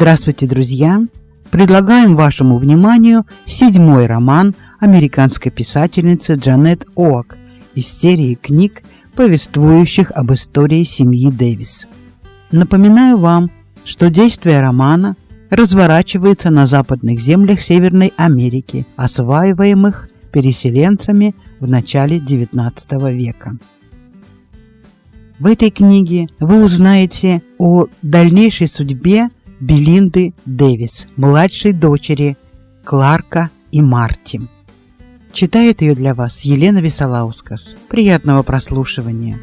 Здравствуйте, друзья! Предлагаем вашему вниманию седьмой роман американской писательницы Джанет Оак из серии книг, повествующих об истории семьи Дэвис. Напоминаю вам, что действие романа разворачивается на западных землях Северной Америки, осваиваемых переселенцами в начале XIX века. В этой книге вы узнаете о дальнейшей судьбе Белинды Дэвис, младшей дочери Кларка и Марти. Читает ее для вас Елена Висолаускас. Приятного прослушивания.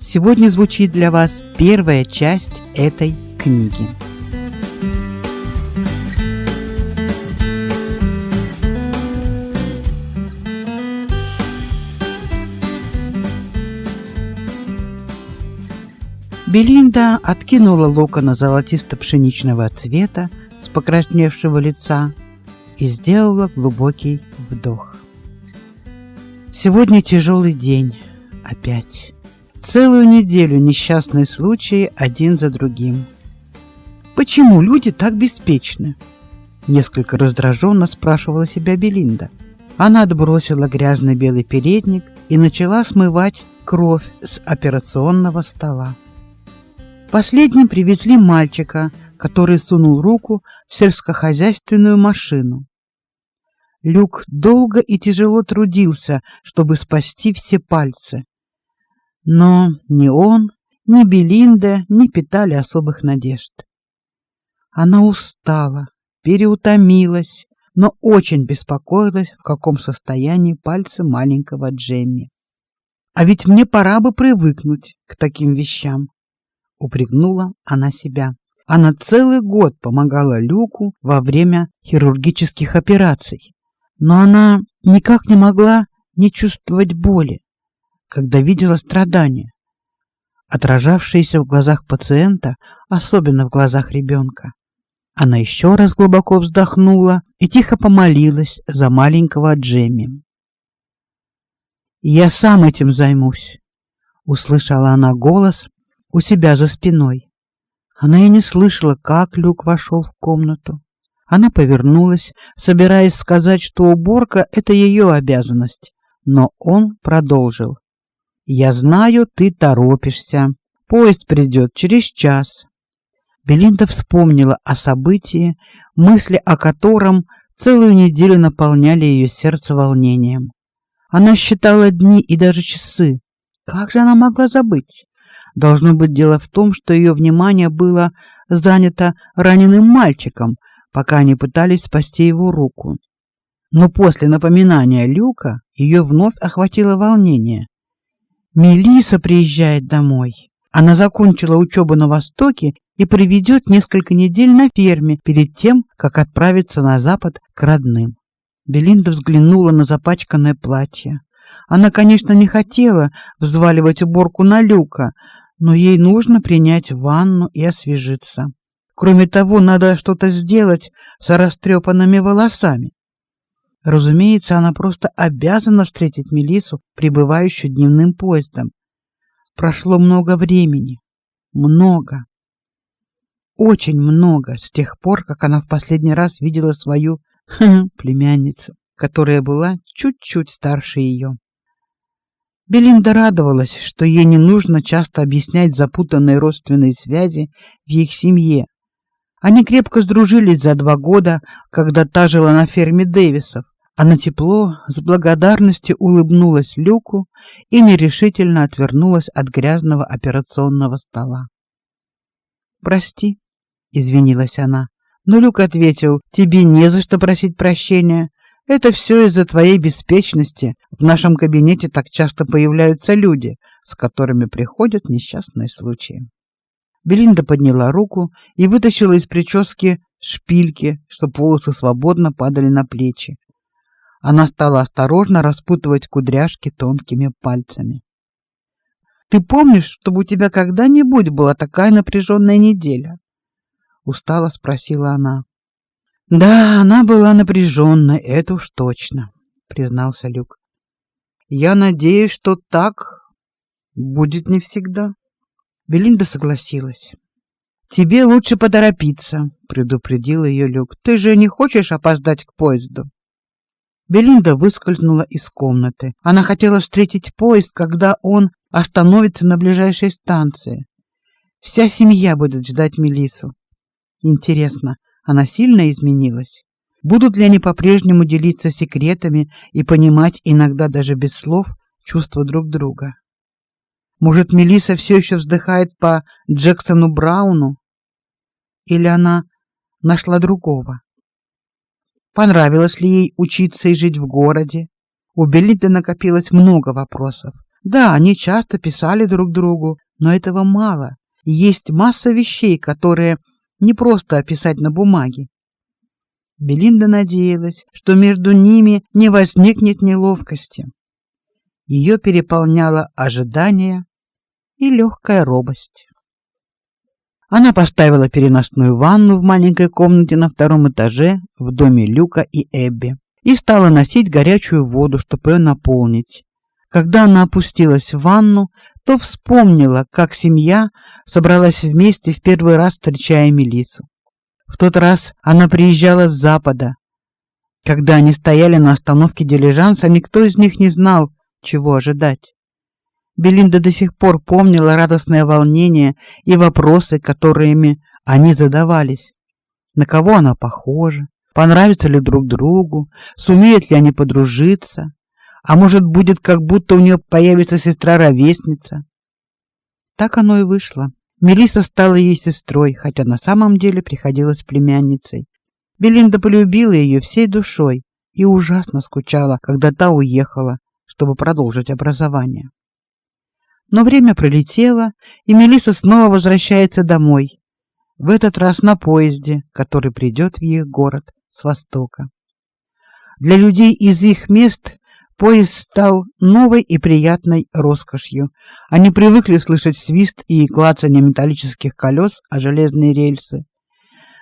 Сегодня звучит для вас первая часть этой книги. Белинда откинула локоны золотисто-пшеничного цвета с покрасневшего лица и сделала глубокий вдох. Сегодня тяжелый день. Опять. Целую неделю несчастные случаи один за другим. Почему люди так беспечны? Несколько раздраженно спрашивала себя Белинда. Она отбросила грязный белый передник и начала смывать кровь с операционного стола. Последним привезли мальчика, который сунул руку в сельскохозяйственную машину. Люк долго и тяжело трудился, чтобы спасти все пальцы. Но ни он, ни Белинда не питали особых надежд. Она устала, переутомилась, но очень беспокоилась, в каком состоянии пальцы маленького Джемми. А ведь мне пора бы привыкнуть к таким вещам упрекнула она себя. Она целый год помогала Люку во время хирургических операций, но она никак не могла не чувствовать боли, когда видела страдания, отражавшиеся в глазах пациента, особенно в глазах ребенка. Она еще раз глубоко вздохнула и тихо помолилась за маленького Джемми. «Я сам этим займусь», — услышала она голос, у себя за спиной. Она и не слышала, как Люк вошел в комнату. Она повернулась, собираясь сказать, что уборка — это ее обязанность. Но он продолжил. «Я знаю, ты торопишься. Поезд придет через час». Белинда вспомнила о событии, мысли о котором целую неделю наполняли ее сердце волнением. Она считала дни и даже часы. Как же она могла забыть? Должно быть дело в том, что ее внимание было занято раненым мальчиком, пока они пытались спасти его руку. Но после напоминания Люка ее вновь охватило волнение. Мелиса приезжает домой. Она закончила учебу на Востоке и проведет несколько недель на ферме перед тем, как отправиться на запад к родным. Белинда взглянула на запачканное платье. Она, конечно, не хотела взваливать уборку на Люка, но ей нужно принять ванну и освежиться. Кроме того, надо что-то сделать с растрепанными волосами. Разумеется, она просто обязана встретить Мелису, прибывающую дневным поездом. Прошло много времени. Много. Очень много с тех пор, как она в последний раз видела свою племянницу, которая была чуть-чуть старше ее. Белинда радовалась, что ей не нужно часто объяснять запутанные родственные связи в их семье. Они крепко сдружились за два года, когда та жила на ферме Дэвисов. Она тепло, с благодарностью улыбнулась Люку и нерешительно отвернулась от грязного операционного стола. «Прости», — извинилась она. Но Люк ответил, «Тебе не за что просить прощения. Это все из-за твоей беспечности. В нашем кабинете так часто появляются люди, с которыми приходят несчастные случаи. Белинда подняла руку и вытащила из прически шпильки, чтобы волосы свободно падали на плечи. Она стала осторожно распутывать кудряшки тонкими пальцами. Ты помнишь, чтобы у тебя когда-нибудь была такая напряженная неделя? устало спросила она. Да, она была напряженной, это уж точно, признался Люк. Я надеюсь, что так будет не всегда. Белинда согласилась. Тебе лучше поторопиться, предупредил ее Люк. Ты же не хочешь опоздать к поезду? Белинда выскользнула из комнаты. Она хотела встретить поезд, когда он остановится на ближайшей станции. Вся семья будет ждать Мелису. Интересно, она сильно изменилась? Будут ли они по-прежнему делиться секретами и понимать иногда даже без слов чувства друг друга? Может, Мелиса все еще вздыхает по Джексону Брауну? Или она нашла другого? Понравилось ли ей учиться и жить в городе? У Белиты накопилось много вопросов. Да, они часто писали друг другу, но этого мало. Есть масса вещей, которые не просто описать на бумаге. Белинда надеялась, что между ними не возникнет неловкости. Ее переполняло ожидание и легкая робость. Она поставила переносную ванну в маленькой комнате на втором этаже в доме Люка и Эбби и стала носить горячую воду, чтобы ее наполнить. Когда она опустилась в ванну, то вспомнила, как семья собралась вместе в первый раз, встречая Мелису. В тот раз она приезжала с запада. Когда они стояли на остановке дилижанса, никто из них не знал, чего ожидать. Белинда до сих пор помнила радостное волнение и вопросы, которыми они задавались. На кого она похожа? Понравится ли друг другу? Сумеют ли они подружиться? А может, будет как будто у нее появится сестра-ровесница? Так оно и вышло. Мелисса стала ей сестрой, хотя на самом деле приходилась племянницей. Белинда полюбила ее всей душой и ужасно скучала, когда та уехала, чтобы продолжить образование. Но время пролетело, и Мелисса снова возвращается домой. В этот раз на поезде, который придет в их город с востока. Для людей из их мест поезд стал новой и приятной роскошью. Они привыкли слышать свист и клацанье металлических колес о железные рельсы.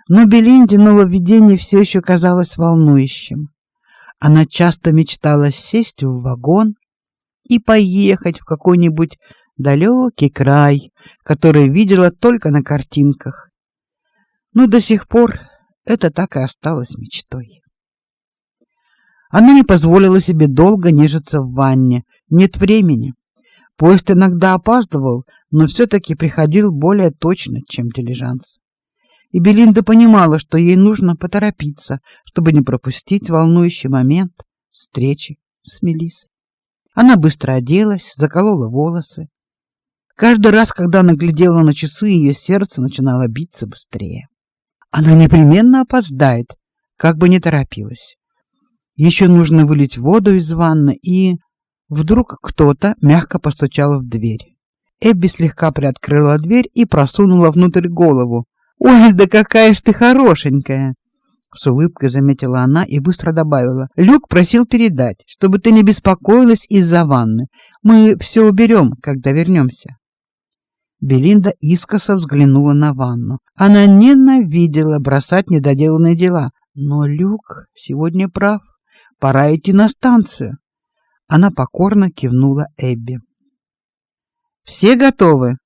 Но Белинде нововведение все еще казалось волнующим. Она часто мечтала сесть в вагон и поехать в какой-нибудь далекий край, который видела только на картинках. Но до сих пор это так и осталось мечтой. Она не позволила себе долго нежиться в ванне. Нет времени. Поезд иногда опаздывал, но все таки приходил более точно, чем дилижанс. И Белинда понимала, что ей нужно поторопиться, чтобы не пропустить волнующий момент встречи с Мелиссой. Она быстро оделась, заколола волосы. Каждый раз, когда она глядела на часы, ее сердце начинало биться быстрее. Она непременно опоздает, как бы не торопилась. Еще нужно вылить воду из ванны, и вдруг кто-то мягко постучал в дверь. Эбби слегка приоткрыла дверь и просунула внутрь голову. «Ой, да какая ж ты хорошенькая!» С улыбкой заметила она и быстро добавила. «Люк просил передать, чтобы ты не беспокоилась из-за ванны. Мы все уберем, когда вернемся». Белинда искоса взглянула на ванну. Она ненавидела бросать недоделанные дела. Но Люк сегодня прав. Пора идти на станцию. Она покорно кивнула Эбби. Все готовы?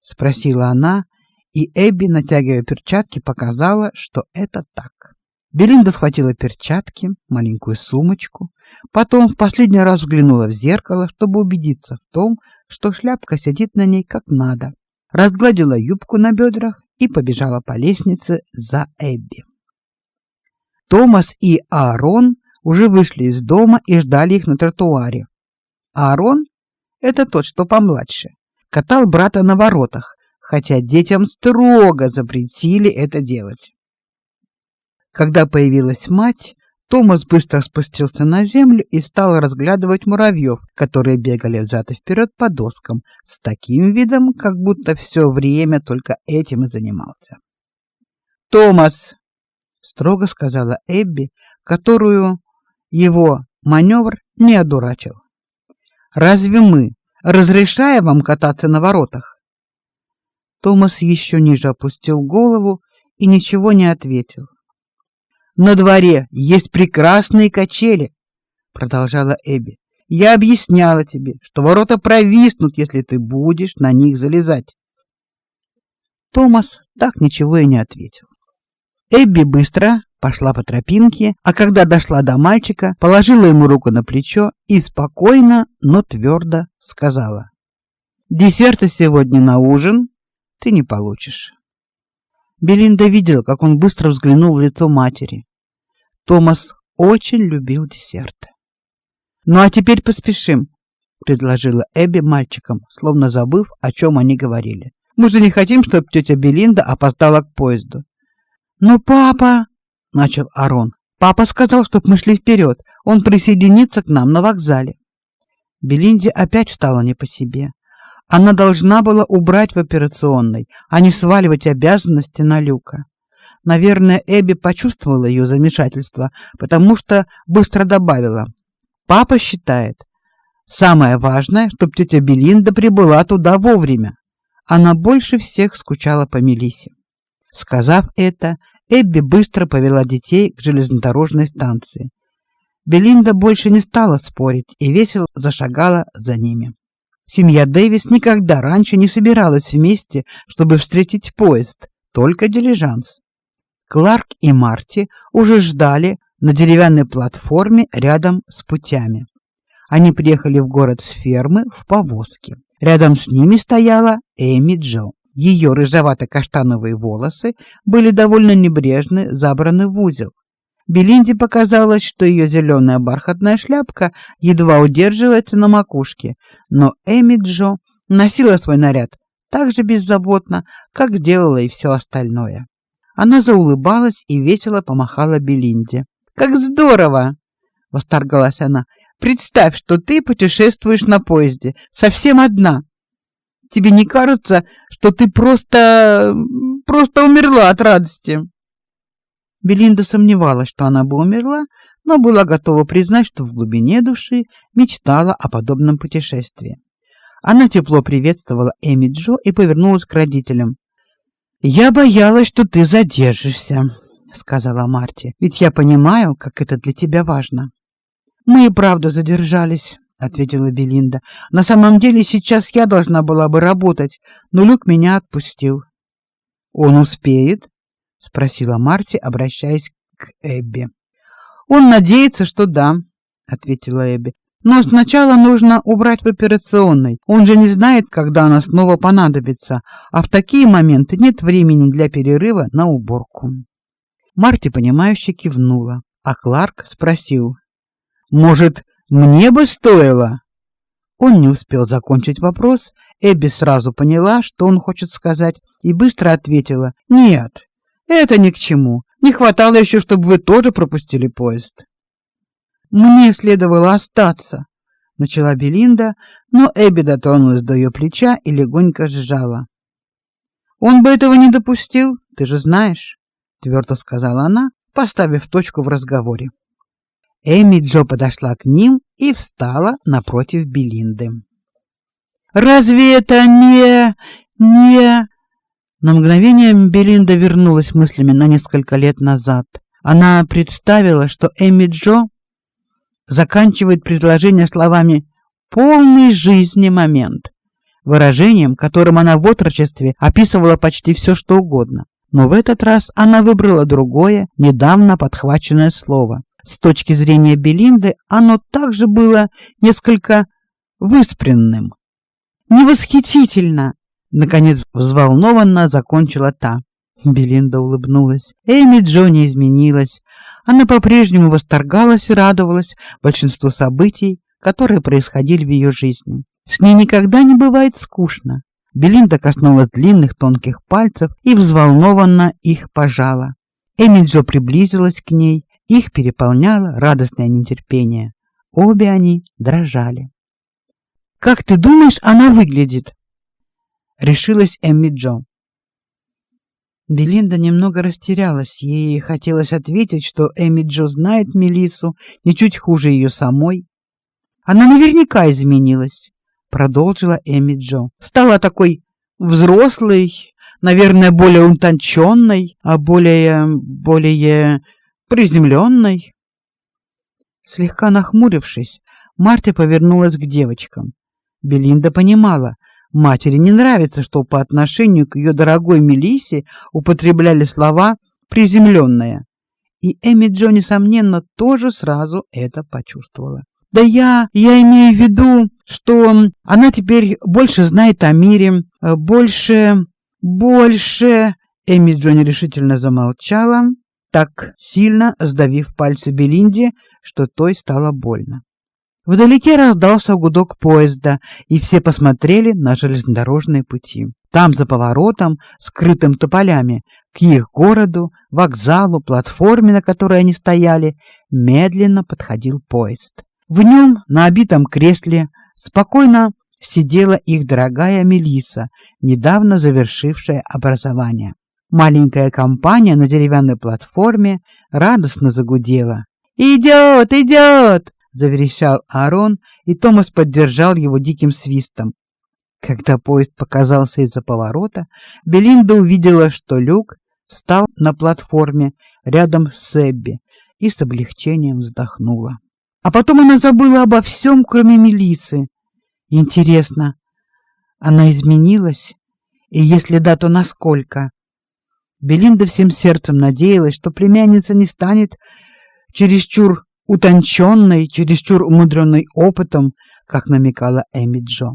спросила она, и Эбби, натягивая перчатки, показала, что это так. Белинда схватила перчатки, маленькую сумочку, потом в последний раз взглянула в зеркало, чтобы убедиться в том, что шляпка сидит на ней как надо. Разгладила юбку на бедрах и побежала по лестнице за Эбби. Томас и Аарон уже вышли из дома и ждали их на тротуаре. Аарон это тот, что помладше, катал брата на воротах, хотя детям строго запретили это делать. Когда появилась мать, Томас быстро спустился на землю и стал разглядывать муравьев, которые бегали взад и вперед по доскам, с таким видом, как будто все время только этим и занимался. «Томас!» — строго сказала Эбби, которую его маневр не одурачил. «Разве мы разрешаем вам кататься на воротах?» Томас еще ниже опустил голову и ничего не ответил. На дворе есть прекрасные качели, продолжала Эбби. Я объясняла тебе, что ворота провиснут, если ты будешь на них залезать. Томас так ничего и не ответил. Эбби быстро пошла по тропинке, а когда дошла до мальчика, положила ему руку на плечо и спокойно, но твердо сказала. «Десерта сегодня на ужин ты не получишь». Белинда видела, как он быстро взглянул в лицо матери. Томас очень любил десерты. «Ну а теперь поспешим», — предложила Эбби мальчикам, словно забыв, о чем они говорили. «Мы же не хотим, чтобы тетя Белинда опоздала к поезду. «Но папа...» — начал Арон. «Папа сказал, чтоб мы шли вперед. Он присоединится к нам на вокзале». Белинде опять стало не по себе. Она должна была убрать в операционной, а не сваливать обязанности на Люка. Наверное, Эбби почувствовала ее замешательство, потому что быстро добавила. «Папа считает, самое важное, чтобы тетя Белинда прибыла туда вовремя. Она больше всех скучала по Мелисе». Сказав это, Эбби быстро повела детей к железнодорожной станции. Белинда больше не стала спорить и весело зашагала за ними. Семья Дэвис никогда раньше не собиралась вместе, чтобы встретить поезд, только дилижанс. Кларк и Марти уже ждали на деревянной платформе рядом с путями. Они приехали в город с фермы в повозке. Рядом с ними стояла Эми Джо. Ее рыжевато-каштановые волосы были довольно небрежно забраны в узел. Белинде показалось, что ее зеленая бархатная шляпка едва удерживается на макушке, но Эми Джо носила свой наряд так же беззаботно, как делала и все остальное. Она заулыбалась и весело помахала Белинде. «Как здорово!» — восторгалась она. «Представь, что ты путешествуешь на поезде, совсем одна тебе не кажется, что ты просто... просто умерла от радости?» Белинда сомневалась, что она бы умерла, но была готова признать, что в глубине души мечтала о подобном путешествии. Она тепло приветствовала Эми Джо и повернулась к родителям. «Я боялась, что ты задержишься», — сказала Марти, — «ведь я понимаю, как это для тебя важно». «Мы и правда задержались», ответила Белинда. На самом деле сейчас я должна была бы работать, но Люк меня отпустил. Он успеет? спросила Марти, обращаясь к Эбби. Он надеется, что да, ответила Эбби. Но сначала нужно убрать в операционной. Он же не знает, когда она снова понадобится, а в такие моменты нет времени для перерыва на уборку. Марти понимающе кивнула, а Кларк спросил: "Может, мне бы стоило. Он не успел закончить вопрос. Эбби сразу поняла, что он хочет сказать, и быстро ответила: "Нет. Это ни к чему. Не хватало еще, чтобы вы тоже пропустили поезд". Мне следовало остаться, начала Белинда, но Эбби дотронулась до ее плеча и легонько сжала. Он бы этого не допустил, ты же знаешь, твердо сказала она, поставив точку в разговоре. Эми Джо подошла к ним и встала напротив Белинды. «Разве это не... не...» На мгновение Белинда вернулась мыслями на несколько лет назад. Она представила, что Эми Джо заканчивает предложение словами «полный жизни момент», выражением, которым она в отрочестве описывала почти все, что угодно. Но в этот раз она выбрала другое, недавно подхваченное слово. С точки зрения Белинды оно также было несколько выспренным. «Невосхитительно!» — наконец взволнованно закончила та. Белинда улыбнулась. Эми Джо изменилась. Она по-прежнему восторгалась и радовалась большинству событий, которые происходили в ее жизни. С ней никогда не бывает скучно. Белинда коснулась длинных тонких пальцев и взволнованно их пожала. Эми Джо приблизилась к ней их переполняло радостное нетерпение. Обе они дрожали. «Как ты думаешь, она выглядит?» Решилась Эмми Джо. Белинда немного растерялась. Ей хотелось ответить, что Эми Джо знает Мелису ничуть хуже ее самой. Она наверняка изменилась, продолжила Эми Джо. Стала такой взрослой, наверное, более утонченной, а более более приземленной. Слегка нахмурившись, Марта повернулась к девочкам. Белинда понимала, Матери не нравится, что по отношению к ее дорогой Мелисе употребляли слова приземленные. И Эми Джо, несомненно, тоже сразу это почувствовала. Да я, я имею в виду, что она теперь больше знает о мире, э, больше, больше... Эми Джо нерешительно замолчала, так сильно сдавив пальцы Белинде, что той стало больно. Вдалеке раздался гудок поезда, и все посмотрели на железнодорожные пути. Там, за поворотом, скрытым тополями, к их городу, вокзалу, платформе, на которой они стояли, медленно подходил поезд. В нем, на обитом кресле, спокойно сидела их дорогая Мелиса, недавно завершившая образование. Маленькая компания на деревянной платформе радостно загудела. «Идет, идет!» — заверещал Аарон, и Томас поддержал его диким свистом. Когда поезд показался из-за поворота, Белинда увидела, что Люк встал на платформе рядом с Эбби и с облегчением вздохнула. А потом она забыла обо всем, кроме Мелисы. Интересно, она изменилась? И если да, то насколько? Белинда всем сердцем надеялась, что племянница не станет чересчур утонченной, чересчур умудренной опытом, как намекала Эми Джо.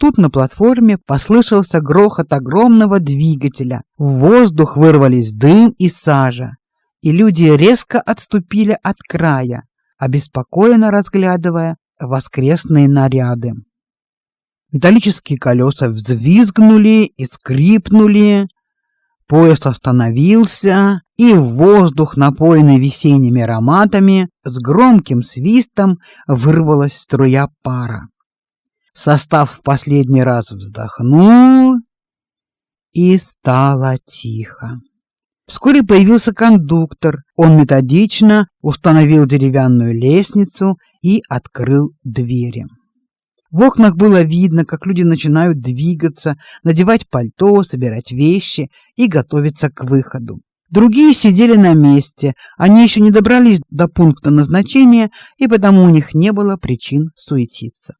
Тут на платформе послышался грохот огромного двигателя. В воздух вырвались дым и сажа, и люди резко отступили от края обеспокоенно разглядывая воскресные наряды. Металлические колеса взвизгнули и скрипнули, поезд остановился, и воздух, напоенный весенними ароматами, с громким свистом вырвалась струя пара. Состав в последний раз вздохнул, и стало тихо. Вскоре появился кондуктор. Он методично установил деревянную лестницу и открыл двери. В окнах было видно, как люди начинают двигаться, надевать пальто, собирать вещи и готовиться к выходу. Другие сидели на месте, они еще не добрались до пункта назначения, и потому у них не было причин суетиться.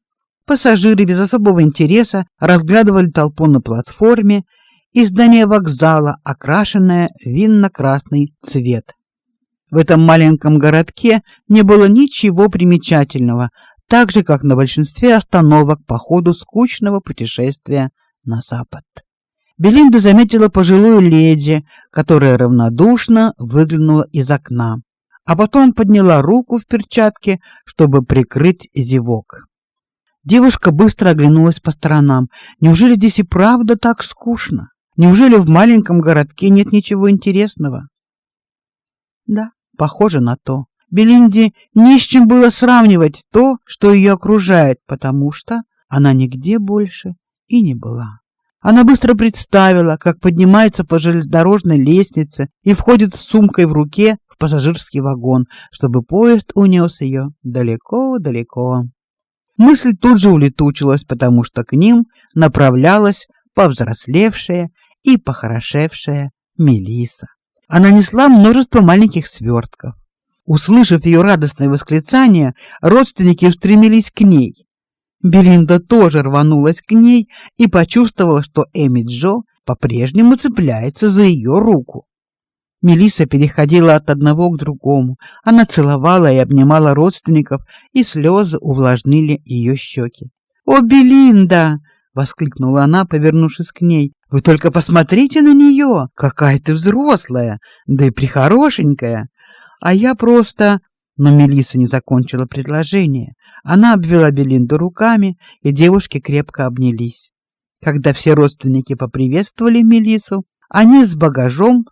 Пассажиры без особого интереса разглядывали толпу на платформе и здание вокзала, окрашенное винно-красный цвет. В этом маленьком городке не было ничего примечательного, так же, как на большинстве остановок по ходу скучного путешествия на запад. Белинда заметила пожилую леди, которая равнодушно выглянула из окна, а потом подняла руку в перчатке, чтобы прикрыть зевок. Девушка быстро оглянулась по сторонам. Неужели здесь и правда так скучно? Неужели в маленьком городке нет ничего интересного? Да, похоже на то. Белинде не с чем было сравнивать то, что ее окружает, потому что она нигде больше и не была. Она быстро представила, как поднимается по железнодорожной лестнице и входит с сумкой в руке в пассажирский вагон, чтобы поезд унес ее далеко-далеко. Мысль тут же улетучилась, потому что к ним направлялась повзрослевшая и похорошевшая Мелиса. Она несла множество маленьких свертков. Услышав ее радостное восклицание, родственники устремились к ней. Белинда тоже рванулась к ней и почувствовала, что Эми Джо по-прежнему цепляется за ее руку. Мелиса переходила от одного к другому. Она целовала и обнимала родственников, и слезы увлажнили ее щеки. «О, Белинда!» — воскликнула она, повернувшись к ней. Вы только посмотрите на нее, какая ты взрослая, да и прихорошенькая. А я просто... Но Мелиса не закончила предложение. Она обвела Белинду руками, и девушки крепко обнялись. Когда все родственники поприветствовали Мелису, они с багажом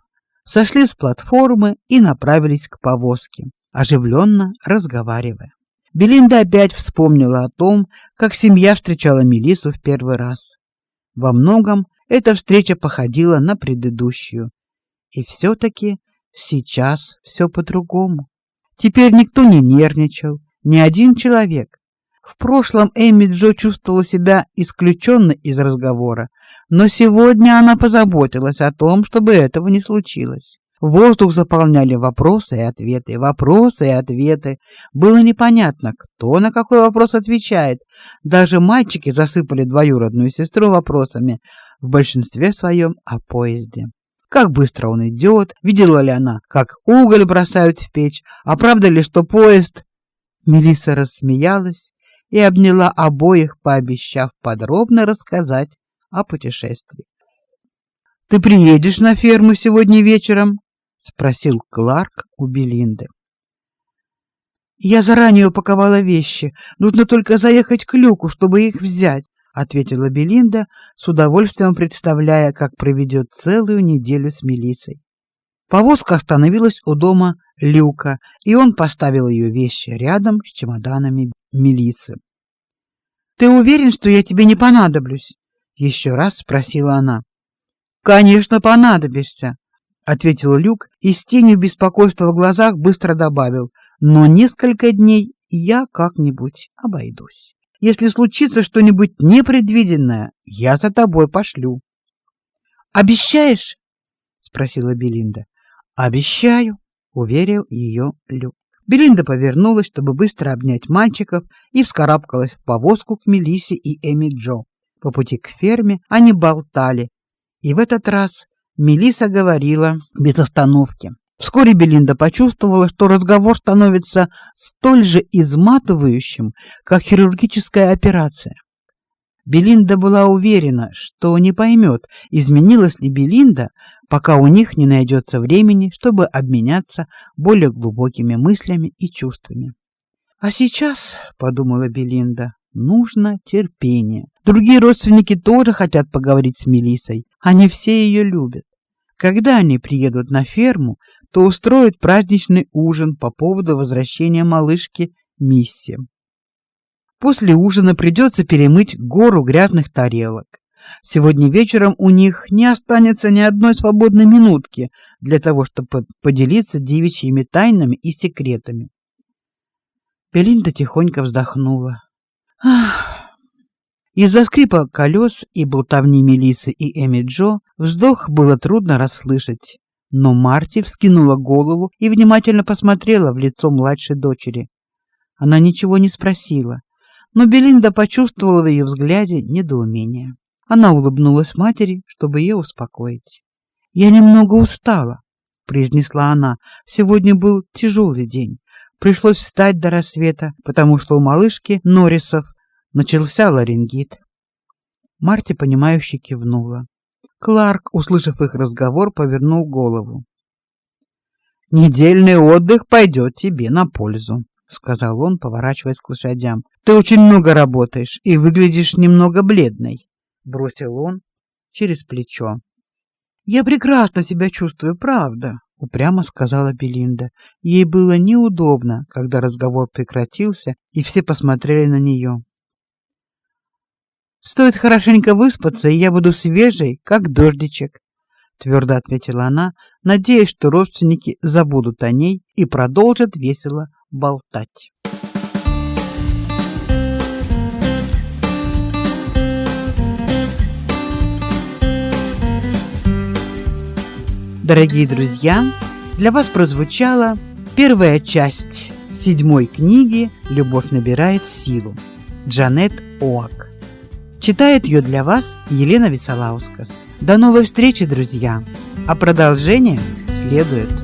сошли с платформы и направились к повозке, оживленно разговаривая. Белинда опять вспомнила о том, как семья встречала Мелису в первый раз. Во многом эта встреча походила на предыдущую. И все-таки сейчас все по-другому. Теперь никто не нервничал, ни один человек. В прошлом Эми Джо чувствовала себя исключенной из разговора, но сегодня она позаботилась о том, чтобы этого не случилось. Воздух заполняли вопросы и ответы, вопросы и ответы. Было непонятно, кто на какой вопрос отвечает. Даже мальчики засыпали двоюродную сестру вопросами, в большинстве своем о поезде. Как быстро он идет, видела ли она, как уголь бросают в печь, а правда ли, что поезд... Мелисса рассмеялась и обняла обоих, пообещав подробно рассказать о путешествии. «Ты приедешь на ферму сегодня вечером?» — спросил Кларк у Белинды. «Я заранее упаковала вещи. Нужно только заехать к люку, чтобы их взять», — ответила Белинда, с удовольствием представляя, как проведет целую неделю с Мелиссой. Повозка остановилась у дома Люка, и он поставил ее вещи рядом с чемоданами Мелиссы. «Ты уверен, что я тебе не понадоблюсь?» — еще раз спросила она. «Конечно, понадобишься», — ответил Люк и с тенью беспокойства в глазах быстро добавил. «Но несколько дней я как-нибудь обойдусь. Если случится что-нибудь непредвиденное, я за тобой пошлю». «Обещаешь?» — спросила Белинда. «Обещаю», — уверил ее Люк. Белинда повернулась, чтобы быстро обнять мальчиков, и вскарабкалась в повозку к Мелиссе и Эми Джо. По пути к ферме они болтали, и в этот раз Мелиса говорила без остановки. Вскоре Белинда почувствовала, что разговор становится столь же изматывающим, как хирургическая операция. Белинда была уверена, что не поймет, изменилась ли Белинда, пока у них не найдется времени, чтобы обменяться более глубокими мыслями и чувствами. А сейчас, подумала Белинда, нужно терпение. Другие родственники тоже хотят поговорить с Мелисой. Они все ее любят. Когда они приедут на ферму, то устроят праздничный ужин по поводу возвращения малышки Мисси. После ужина придется перемыть гору грязных тарелок. Сегодня вечером у них не останется ни одной свободной минутки для того, чтобы поделиться девичьими тайнами и секретами. Пелинда тихонько вздохнула. Из-за скрипа колес и болтовни Мелисы и Эми Джо вздох было трудно расслышать, но Марти вскинула голову и внимательно посмотрела в лицо младшей дочери. Она ничего не спросила, но Белинда почувствовала в ее взгляде недоумение. Она улыбнулась матери, чтобы ее успокоить. "Я немного устала", произнесла она. "Сегодня был тяжелый день. Пришлось встать до рассвета, потому что у малышки Норрисов начался ларингит". Марти понимающе кивнула. Кларк, услышав их разговор, повернул голову. Недельный отдых пойдет тебе на пользу, сказал он, поворачиваясь к лошадям. Ты очень много работаешь и выглядишь немного бледной бросил он через плечо. Я прекрасно себя чувствую, правда, упрямо сказала Белинда. Ей было неудобно, когда разговор прекратился, и все посмотрели на нее. Стоит хорошенько выспаться, и я буду свежей, как дождичек, твердо ответила она, надеясь, что родственники забудут о ней и продолжат весело болтать. Дорогие друзья, для вас прозвучала первая часть седьмой книги «Любовь набирает силу» Джанет Оак. Читает ее для вас Елена Висолаускас. До новой встречи, друзья! А продолжение следует.